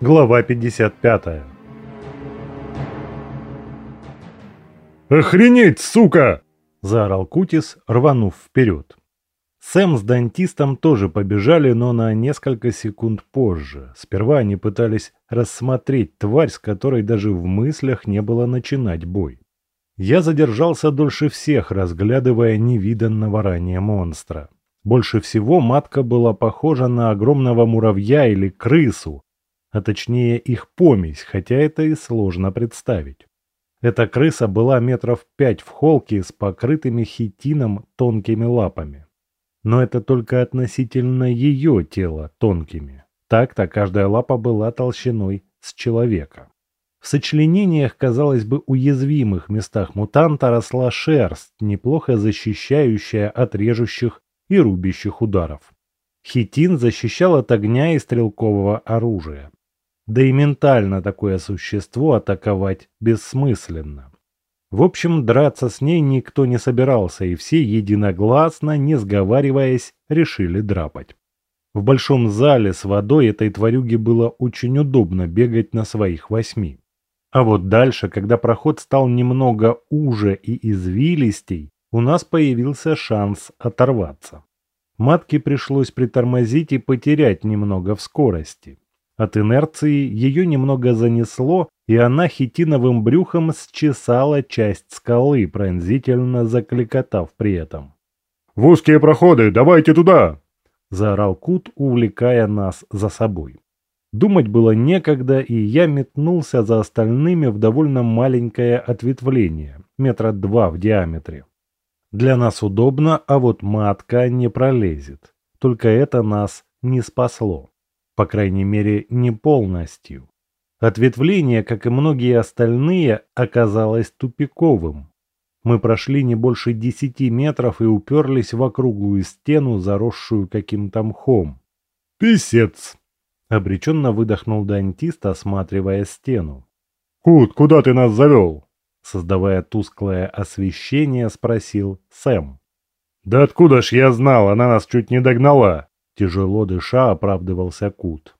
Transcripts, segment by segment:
Глава 55 «Охренеть, сука!» – заорал Кутис, рванув вперед. Сэм с дантистом тоже побежали, но на несколько секунд позже. Сперва они пытались рассмотреть тварь, с которой даже в мыслях не было начинать бой. Я задержался дольше всех, разглядывая невиданного ранее монстра. Больше всего матка была похожа на огромного муравья или крысу, а точнее их помесь, хотя это и сложно представить. Эта крыса была метров пять в холке с покрытыми хитином тонкими лапами. Но это только относительно ее тела тонкими. Так-то каждая лапа была толщиной с человека. В сочленениях, казалось бы, уязвимых местах мутанта росла шерсть, неплохо защищающая от режущих и рубящих ударов. Хитин защищал от огня и стрелкового оружия. Да и ментально такое существо атаковать бессмысленно. В общем, драться с ней никто не собирался, и все единогласно, не сговариваясь, решили драпать. В большом зале с водой этой тварюге было очень удобно бегать на своих восьми. А вот дальше, когда проход стал немного уже и извилистей, у нас появился шанс оторваться. Матке пришлось притормозить и потерять немного в скорости. От инерции ее немного занесло, и она хитиновым брюхом счесала часть скалы, пронзительно закликотав при этом. «В узкие проходы, давайте туда!» – заорал Кут, увлекая нас за собой. Думать было некогда, и я метнулся за остальными в довольно маленькое ответвление, метра два в диаметре. Для нас удобно, а вот матка не пролезет. Только это нас не спасло. По крайней мере, не полностью. Ответвление, как и многие остальные, оказалось тупиковым. Мы прошли не больше десяти метров и уперлись в округлую стену, заросшую каким-то мхом. «Писец!» — обреченно выдохнул дантист, осматривая стену. «Кут, куда ты нас завел?» Создавая тусклое освещение, спросил Сэм. «Да откуда ж я знал, она нас чуть не догнала!» Тяжело дыша оправдывался Кут.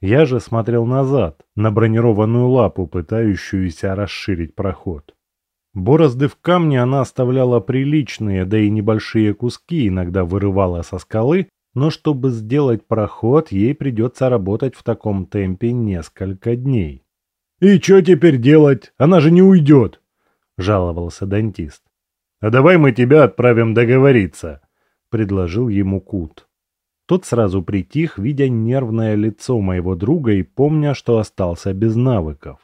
Я же смотрел назад, на бронированную лапу, пытающуюся расширить проход. Борозды в камне она оставляла приличные, да и небольшие куски иногда вырывала со скалы, но чтобы сделать проход, ей придется работать в таком темпе несколько дней. «И что теперь делать? Она же не уйдет!» – жаловался дантист. «А давай мы тебя отправим договориться», – предложил ему Кут. Тот сразу притих, видя нервное лицо моего друга и помня, что остался без навыков.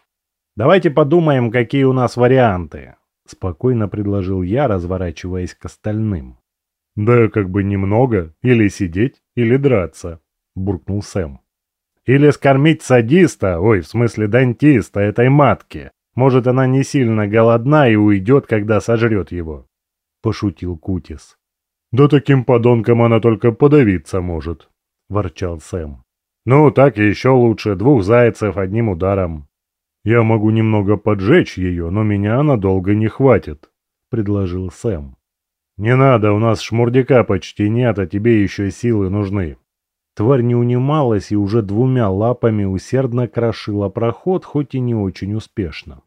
«Давайте подумаем, какие у нас варианты», – спокойно предложил я, разворачиваясь к остальным. «Да как бы немного. Или сидеть, или драться», — буркнул Сэм. «Или скормить садиста, ой, в смысле дантиста, этой матке. Может, она не сильно голодна и уйдет, когда сожрет его», — пошутил Кутис. «Да таким подонком она только подавиться может», — ворчал Сэм. «Ну, так еще лучше, двух зайцев одним ударом». «Я могу немного поджечь ее, но меня надолго не хватит», — предложил Сэм. «Не надо, у нас шмурдяка почти нет, а тебе еще силы нужны». Тварь не унималась и уже двумя лапами усердно крошила проход, хоть и не очень успешно.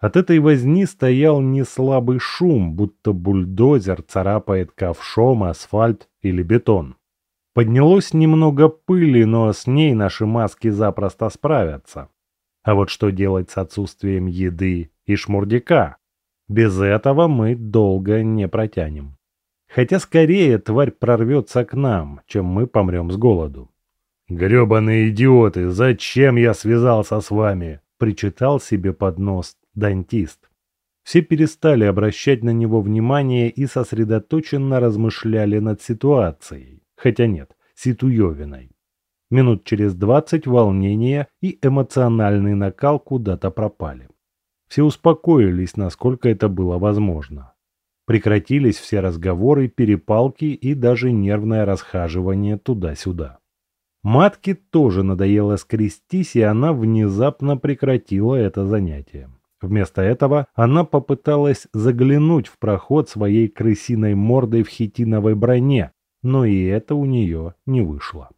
От этой возни стоял неслабый шум, будто бульдозер царапает ковшом асфальт или бетон. Поднялось немного пыли, но с ней наши маски запросто справятся. А вот что делать с отсутствием еды и шмурдяка? Без этого мы долго не протянем. Хотя скорее тварь прорвется к нам, чем мы помрем с голоду. «Гребаные идиоты, зачем я связался с вами?» – причитал себе под нос дантист. Все перестали обращать на него внимание и сосредоточенно размышляли над ситуацией. Хотя нет, ситуевиной. Минут через двадцать волнение и эмоциональный накал куда-то пропали. Все успокоились, насколько это было возможно. Прекратились все разговоры, перепалки и даже нервное расхаживание туда-сюда. Матке тоже надоело скрестись, и она внезапно прекратила это занятие. Вместо этого она попыталась заглянуть в проход своей крысиной мордой в хитиновой броне, но и это у нее не вышло.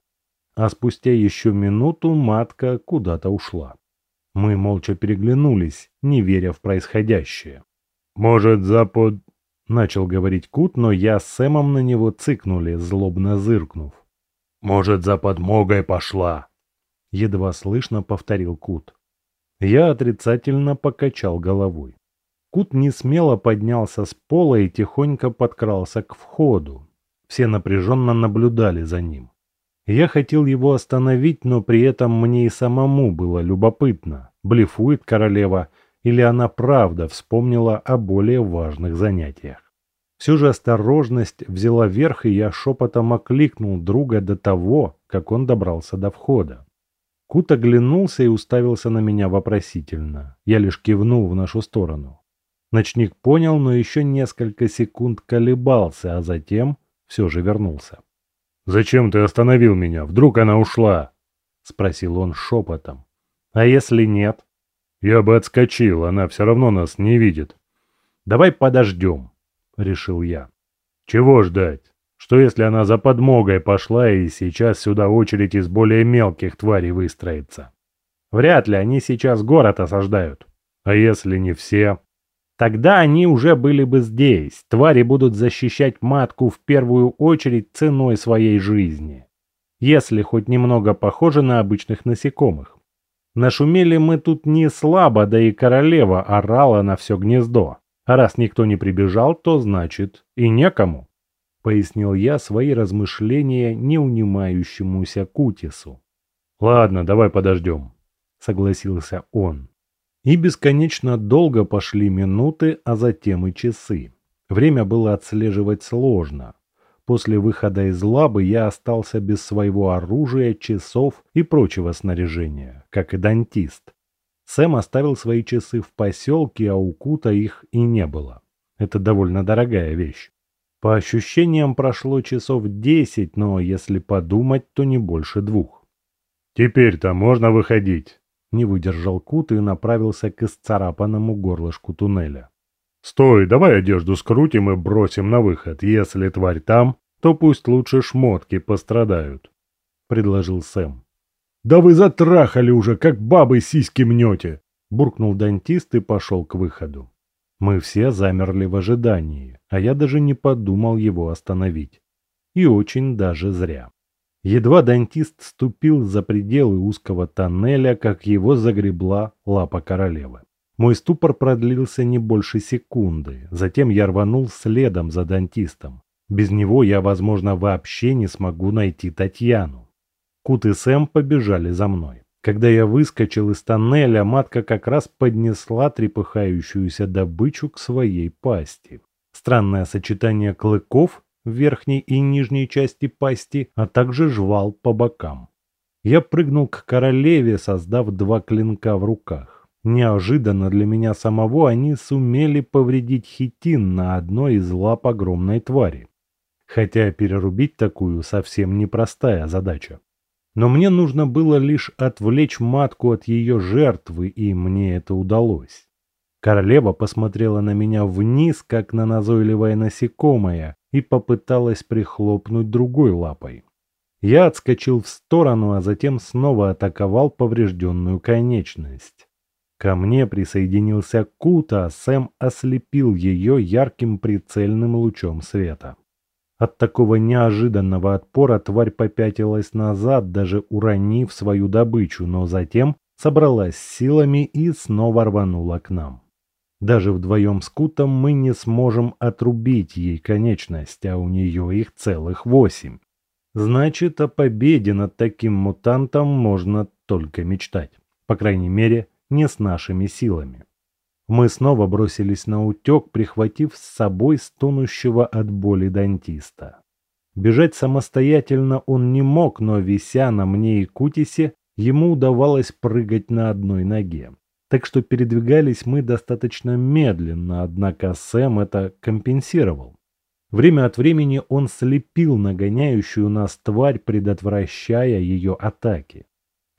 А спустя еще минуту матка куда-то ушла. Мы молча переглянулись, не веря в происходящее. «Может, запад...» — начал говорить Кут, но я с Сэмом на него цыкнули, злобно зыркнув. «Может, за подмогой пошла?» — едва слышно повторил Кут. Я отрицательно покачал головой. Кут не смело поднялся с пола и тихонько подкрался к входу. Все напряженно наблюдали за ним. Я хотел его остановить, но при этом мне и самому было любопытно, блефует королева или она правда вспомнила о более важных занятиях. Все же осторожность взяла верх, и я шепотом окликнул друга до того, как он добрался до входа. Кут оглянулся и уставился на меня вопросительно. Я лишь кивнул в нашу сторону. Ночник понял, но еще несколько секунд колебался, а затем все же вернулся. «Зачем ты остановил меня? Вдруг она ушла?» — спросил он шепотом. «А если нет?» «Я бы отскочил, она все равно нас не видит». «Давай подождем», — решил я. «Чего ждать? Что если она за подмогой пошла и сейчас сюда очередь из более мелких тварей выстроится?» «Вряд ли, они сейчас город осаждают». «А если не все?» Тогда они уже были бы здесь. Твари будут защищать матку в первую очередь ценой своей жизни. Если хоть немного похоже на обычных насекомых. Нашумели мы тут не слабо, да и королева орала на все гнездо. А раз никто не прибежал, то значит и некому. Пояснил я свои размышления неунимающемуся Кутису. «Ладно, давай подождем», — согласился он. И бесконечно долго пошли минуты, а затем и часы. Время было отслеживать сложно. После выхода из лабы я остался без своего оружия, часов и прочего снаряжения, как и дантист. Сэм оставил свои часы в поселке, а у Кута их и не было. Это довольно дорогая вещь. По ощущениям прошло часов десять, но если подумать, то не больше двух. «Теперь-то можно выходить», не выдержал Кут и направился к исцарапанному горлышку туннеля. «Стой, давай одежду скрутим и бросим на выход. Если тварь там, то пусть лучше шмотки пострадают», — предложил Сэм. «Да вы затрахали уже, как бабы сиськи мнете!» — буркнул дантист и пошел к выходу. Мы все замерли в ожидании, а я даже не подумал его остановить. И очень даже зря. Едва дантист ступил за пределы узкого тоннеля, как его загребла лапа королевы. Мой ступор продлился не больше секунды, затем я рванул следом за дантистом. Без него я, возможно, вообще не смогу найти Татьяну. Кут и Сэм побежали за мной. Когда я выскочил из тоннеля, матка как раз поднесла трепыхающуюся добычу к своей пасти. Странное сочетание клыков в верхней и нижней части пасти, а также жвал по бокам. Я прыгнул к королеве, создав два клинка в руках. Неожиданно для меня самого они сумели повредить хитин на одной из лап огромной твари. Хотя перерубить такую совсем непростая задача. Но мне нужно было лишь отвлечь матку от ее жертвы, и мне это удалось. Королева посмотрела на меня вниз, как на назойливое насекомое, и попыталась прихлопнуть другой лапой. Я отскочил в сторону, а затем снова атаковал поврежденную конечность. Ко мне присоединился Кута, а Сэм ослепил ее ярким прицельным лучом света. От такого неожиданного отпора тварь попятилась назад, даже уронив свою добычу, но затем собралась силами и снова рванула к нам. Даже вдвоем с Кутом мы не сможем отрубить ей конечность, а у нее их целых восемь. Значит, о победе над таким мутантом можно только мечтать. По крайней мере, не с нашими силами. Мы снова бросились на утек, прихватив с собой стонущего от боли дантиста. Бежать самостоятельно он не мог, но вися на мне и Кутисе, ему удавалось прыгать на одной ноге так что передвигались мы достаточно медленно, однако Сэм это компенсировал. Время от времени он слепил нагоняющую нас тварь, предотвращая ее атаки.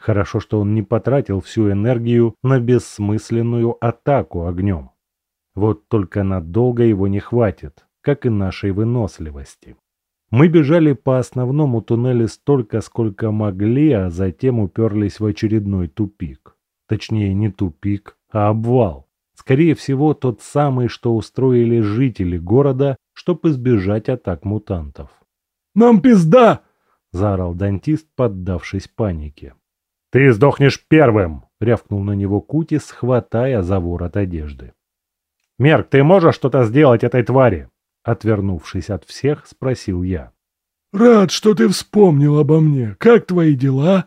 Хорошо, что он не потратил всю энергию на бессмысленную атаку огнем. Вот только надолго его не хватит, как и нашей выносливости. Мы бежали по основному туннелю столько, сколько могли, а затем уперлись в очередной тупик. Точнее, не тупик, а обвал. Скорее всего, тот самый, что устроили жители города, чтобы избежать атак мутантов. «Нам пизда!» – заорал дантист, поддавшись панике. «Ты сдохнешь первым!» – рявкнул на него Кутис, хватая за ворот одежды. «Мерк, ты можешь что-то сделать этой твари?» Отвернувшись от всех, спросил я. «Рад, что ты вспомнил обо мне. Как твои дела?»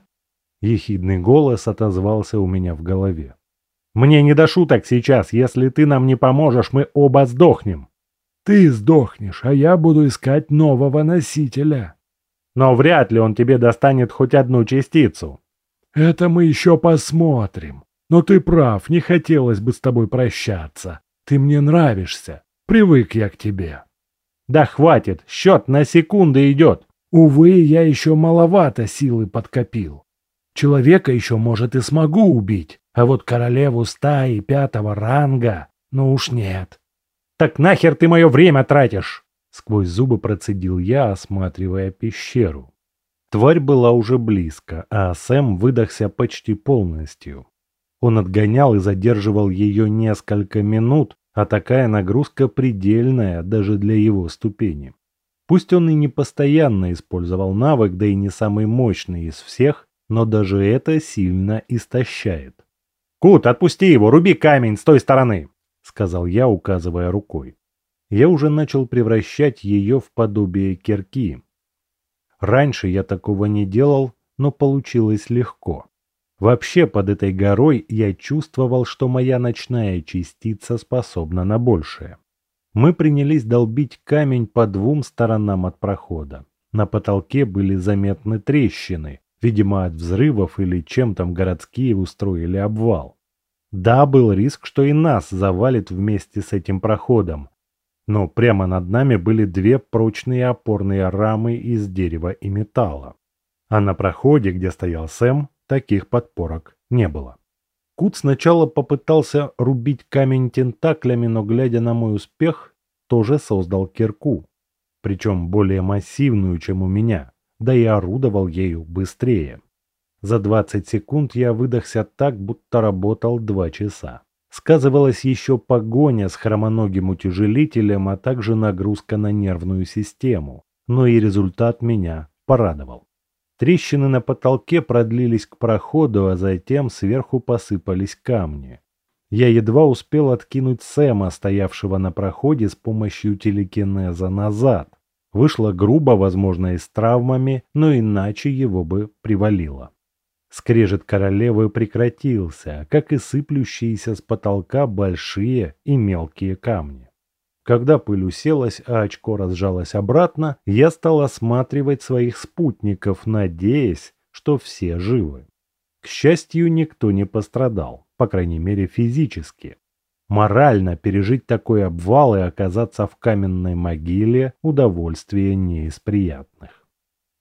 Ехидный голос отозвался у меня в голове. «Мне не до шуток сейчас. Если ты нам не поможешь, мы оба сдохнем». «Ты сдохнешь, а я буду искать нового носителя». «Но вряд ли он тебе достанет хоть одну частицу». «Это мы еще посмотрим. Но ты прав, не хотелось бы с тобой прощаться. Ты мне нравишься. Привык я к тебе». Да хватит, счет на секунды идет. Увы, я еще маловато силы подкопил. Человека еще, может, и смогу убить, а вот королеву стаи пятого ранга, ну уж нет. Так нахер ты мое время тратишь? Сквозь зубы процедил я, осматривая пещеру. Тварь была уже близко, а Сэм выдохся почти полностью. Он отгонял и задерживал ее несколько минут, а такая нагрузка предельная даже для его ступени. Пусть он и не постоянно использовал навык, да и не самый мощный из всех, но даже это сильно истощает. «Кут, отпусти его, руби камень с той стороны!» — сказал я, указывая рукой. Я уже начал превращать ее в подобие кирки. Раньше я такого не делал, но получилось легко. Вообще под этой горой я чувствовал, что моя ночная частица способна на большее. Мы принялись долбить камень по двум сторонам от прохода. На потолке были заметны трещины, видимо от взрывов или чем там городские устроили обвал. Да, был риск, что и нас завалит вместе с этим проходом, но прямо над нами были две прочные опорные рамы из дерева и металла. А на проходе, где стоял Сэм, таких подпорок не было. Кут сначала попытался рубить камень тентаклями, но, глядя на мой успех, тоже создал кирку, причем более массивную, чем у меня, да и орудовал ею быстрее. За 20 секунд я выдохся так, будто работал два часа. Сказывалась еще погоня с хромоногим утяжелителем, а также нагрузка на нервную систему, но и результат меня порадовал. Трещины на потолке продлились к проходу, а затем сверху посыпались камни. Я едва успел откинуть Сэма, стоявшего на проходе с помощью телекинеза назад. Вышло грубо, возможно, и с травмами, но иначе его бы привалило. Скрежет королевы прекратился, как и сыплющиеся с потолка большие и мелкие камни. Когда пыль уселась, а очко разжалось обратно, я стал осматривать своих спутников, надеясь, что все живы. К счастью, никто не пострадал, по крайней мере физически. Морально пережить такой обвал и оказаться в каменной могиле – удовольствие не из приятных.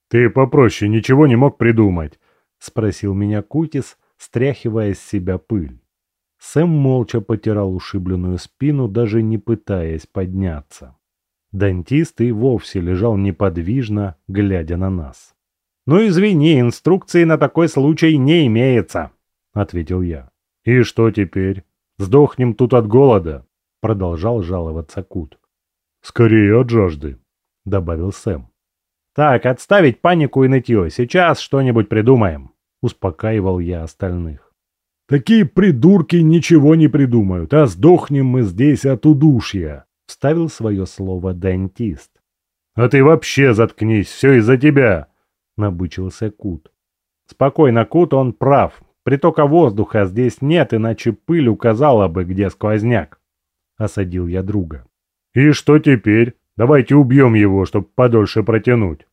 «Ты попроще ничего не мог придумать?» – спросил меня Кутис, стряхивая с себя пыль. Сэм молча потирал ушибленную спину, даже не пытаясь подняться. Дантист и вовсе лежал неподвижно, глядя на нас. «Ну извини, инструкции на такой случай не имеется», — ответил я. «И что теперь? Сдохнем тут от голода», — продолжал жаловаться Кут. «Скорее от жажды», — добавил Сэм. «Так, отставить панику и нытье, сейчас что-нибудь придумаем», — успокаивал я остальных. Такие придурки ничего не придумают, а сдохнем мы здесь от удушья», — вставил свое слово дантист. «А ты вообще заткнись, все из-за тебя», — набычился Кут. «Спокойно, Кут, он прав. Притока воздуха здесь нет, иначе пыль указала бы, где сквозняк», — осадил я друга. «И что теперь? Давайте убьем его, чтобы подольше протянуть».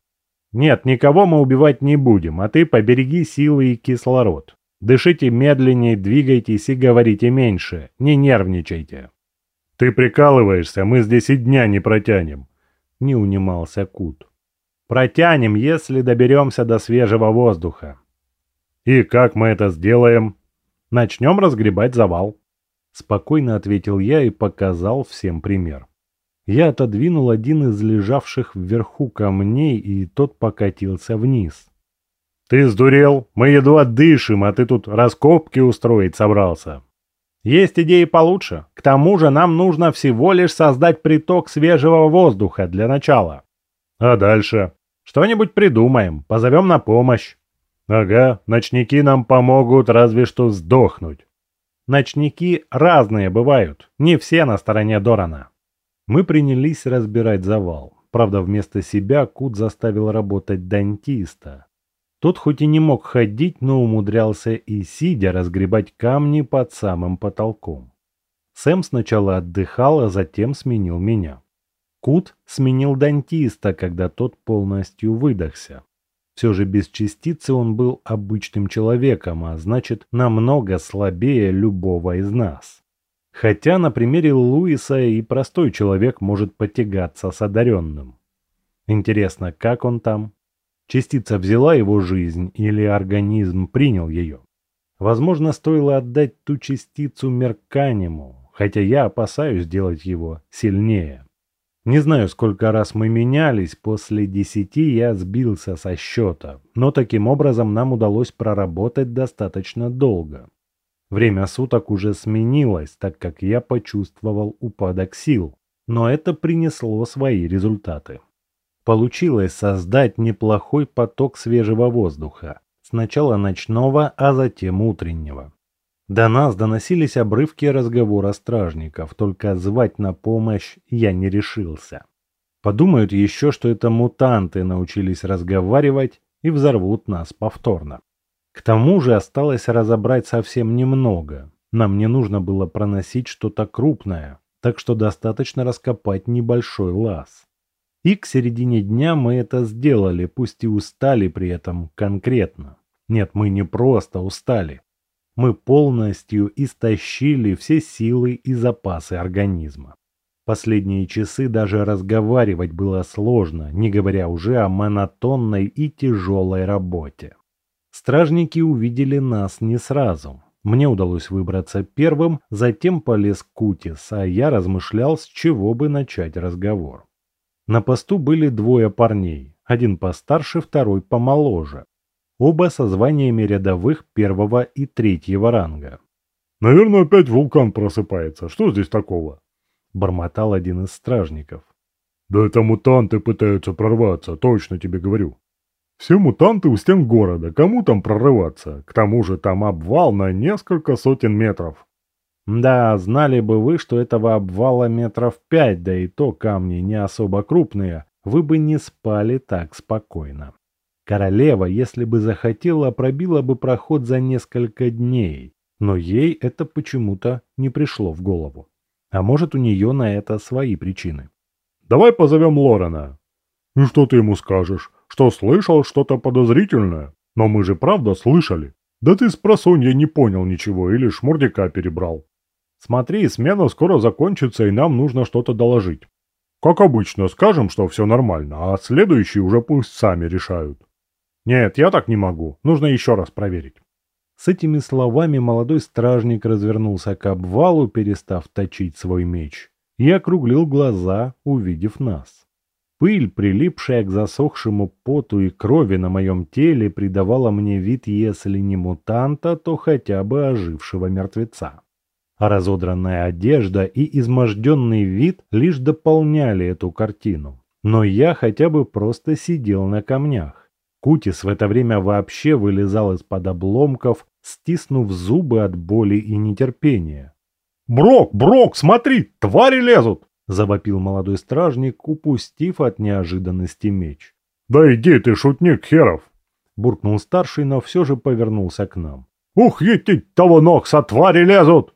«Нет, никого мы убивать не будем, а ты побереги силы и кислород. Дышите медленнее, двигайтесь и говорите меньше. Не нервничайте. Ты прикалываешься, мы здесь и дня не протянем. Не унимался Кут. Протянем, если доберемся до свежего воздуха. И как мы это сделаем? Начнем разгребать завал. Спокойно ответил я и показал всем пример. Я отодвинул один из лежавших вверху камней, и тот покатился вниз. «Ты сдурел? Мы едва дышим, а ты тут раскопки устроить собрался». «Есть идеи получше. К тому же нам нужно всего лишь создать приток свежего воздуха для начала». «А дальше?» «Что-нибудь придумаем, позовем на помощь». «Ага, ночники нам помогут разве что сдохнуть». «Ночники разные бывают, не все на стороне Дорана». Мы принялись разбирать завал. Правда, вместо себя Кут заставил работать дантиста. Тот хоть и не мог ходить, но умудрялся и сидя разгребать камни под самым потолком. Сэм сначала отдыхал, а затем сменил меня. Кут сменил дантиста, когда тот полностью выдохся. Все же без частицы он был обычным человеком, а значит намного слабее любого из нас. Хотя на примере Луиса и простой человек может потягаться с одаренным. Интересно, как он там? Частица взяла его жизнь или организм принял ее? Возможно, стоило отдать ту частицу Мерканему, хотя я опасаюсь сделать его сильнее. Не знаю, сколько раз мы менялись, после десяти я сбился со счета, но таким образом нам удалось проработать достаточно долго. Время суток уже сменилось, так как я почувствовал упадок сил, но это принесло свои результаты. Получилось создать неплохой поток свежего воздуха, сначала ночного, а затем утреннего. До нас доносились обрывки разговора стражников, только звать на помощь я не решился. Подумают еще, что это мутанты научились разговаривать и взорвут нас повторно. К тому же осталось разобрать совсем немного. Нам не нужно было проносить что-то крупное, так что достаточно раскопать небольшой лаз. И к середине дня мы это сделали, пусть и устали при этом конкретно. Нет, мы не просто устали. Мы полностью истощили все силы и запасы организма. Последние часы даже разговаривать было сложно, не говоря уже о монотонной и тяжелой работе. Стражники увидели нас не сразу. Мне удалось выбраться первым, затем полез Кутис, а я размышлял, с чего бы начать разговор. На посту были двое парней, один постарше, второй помоложе. Оба со званиями рядовых первого и третьего ранга. «Наверное, опять вулкан просыпается. Что здесь такого?» Бормотал один из стражников. «Да это мутанты пытаются прорваться, точно тебе говорю. Все мутанты у стен города, кому там прорываться? К тому же там обвал на несколько сотен метров. Да, знали бы вы, что этого обвала метров пять, да и то камни не особо крупные, вы бы не спали так спокойно. Королева, если бы захотела, пробила бы проход за несколько дней, но ей это почему-то не пришло в голову. А может, у нее на это свои причины. «Давай позовем Лорена». «И что ты ему скажешь? Что слышал что-то подозрительное. Но мы же правда слышали. Да ты с просонья не понял ничего или шмурдяка перебрал. Смотри, смена скоро закончится и нам нужно что-то доложить. Как обычно, скажем, что все нормально, а следующие уже пусть сами решают. Нет, я так не могу. Нужно еще раз проверить. С этими словами молодой стражник развернулся к обвалу, перестав точить свой меч, и округлил глаза, увидев нас. Пыль, прилипшая к засохшему поту и крови на моем теле, придавала мне вид, если не мутанта, то хотя бы ожившего мертвеца. А разодранная одежда и изможденный вид лишь дополняли эту картину. Но я хотя бы просто сидел на камнях. Кутис в это время вообще вылезал из-под обломков, стиснув зубы от боли и нетерпения. «Брок, Брок, смотри, твари лезут!» — завопил молодой стражник, упустив от неожиданности меч. «Да иди ты, шутник херов!» — буркнул старший, но все же повернулся к нам. «Ух, етить того ногса, твари лезут!»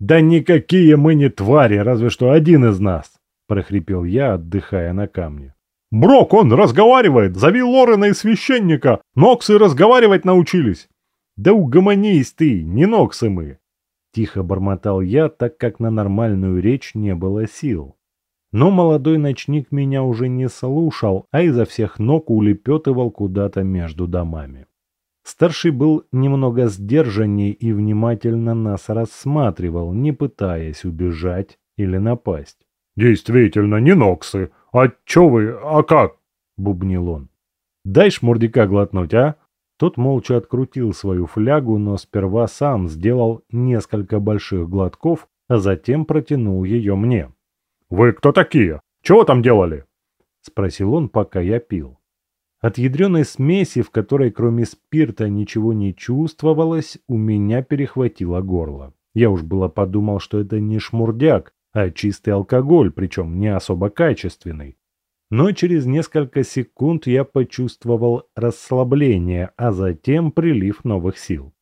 «Да никакие мы не твари, разве что один из нас!» — прохрипел я, отдыхая на камне. «Брок, он разговаривает! Зови Лорена и священника! Ноксы разговаривать научились!» «Да угомонись ты, не Ноксы мы!» Тихо бормотал я, так как на нормальную речь не было сил. Но молодой ночник меня уже не слушал, а изо всех ног улепетывал куда-то между домами. Старший был немного сдержанней и внимательно нас рассматривал, не пытаясь убежать или напасть. Действительно, не ноксы. А чё вы, а как? Бубнил он. Дай шмурдика глотнуть, а? Тот молча открутил свою флягу, но сперва сам сделал несколько больших глотков, а затем протянул ее мне. «Вы кто такие? Чего там делали?» — спросил он, пока я пил. От ядреной смеси, в которой кроме спирта ничего не чувствовалось, у меня перехватило горло. Я уж было подумал, что это не шмурдяк, а чистый алкоголь, причем не особо качественный. Но через несколько секунд я почувствовал расслабление, а затем прилив новых сил.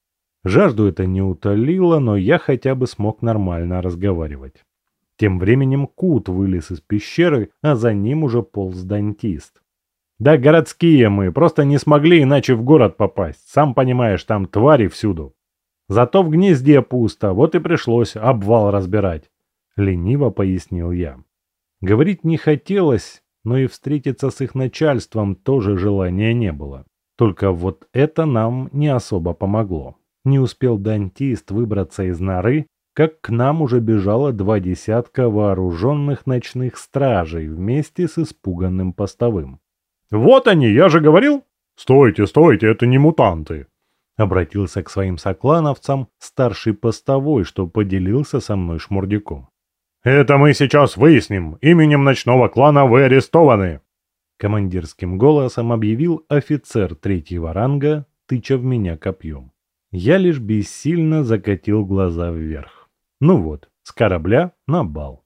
Жажду это не утолило, но я хотя бы смог нормально разговаривать. Тем временем Кут вылез из пещеры, а за ним уже полз дантист. «Да городские мы, просто не смогли иначе в город попасть. Сам понимаешь, там твари всюду. Зато в гнезде пусто, вот и пришлось обвал разбирать», — лениво пояснил я. Говорить не хотелось, но и встретиться с их начальством тоже желания не было. Только вот это нам не особо помогло. Не успел дантист выбраться из норы, как к нам уже бежало два десятка вооруженных ночных стражей вместе с испуганным постовым. «Вот они, я же говорил!» «Стойте, стойте, это не мутанты!» Обратился к своим соклановцам старший постовой, что поделился со мной шмурдяком. «Это мы сейчас выясним. Именем ночного клана вы арестованы!» Командирским голосом объявил офицер третьего ранга, тыча в меня копьем. Я лишь бессильно закатил глаза вверх. Ну вот, с корабля на бал.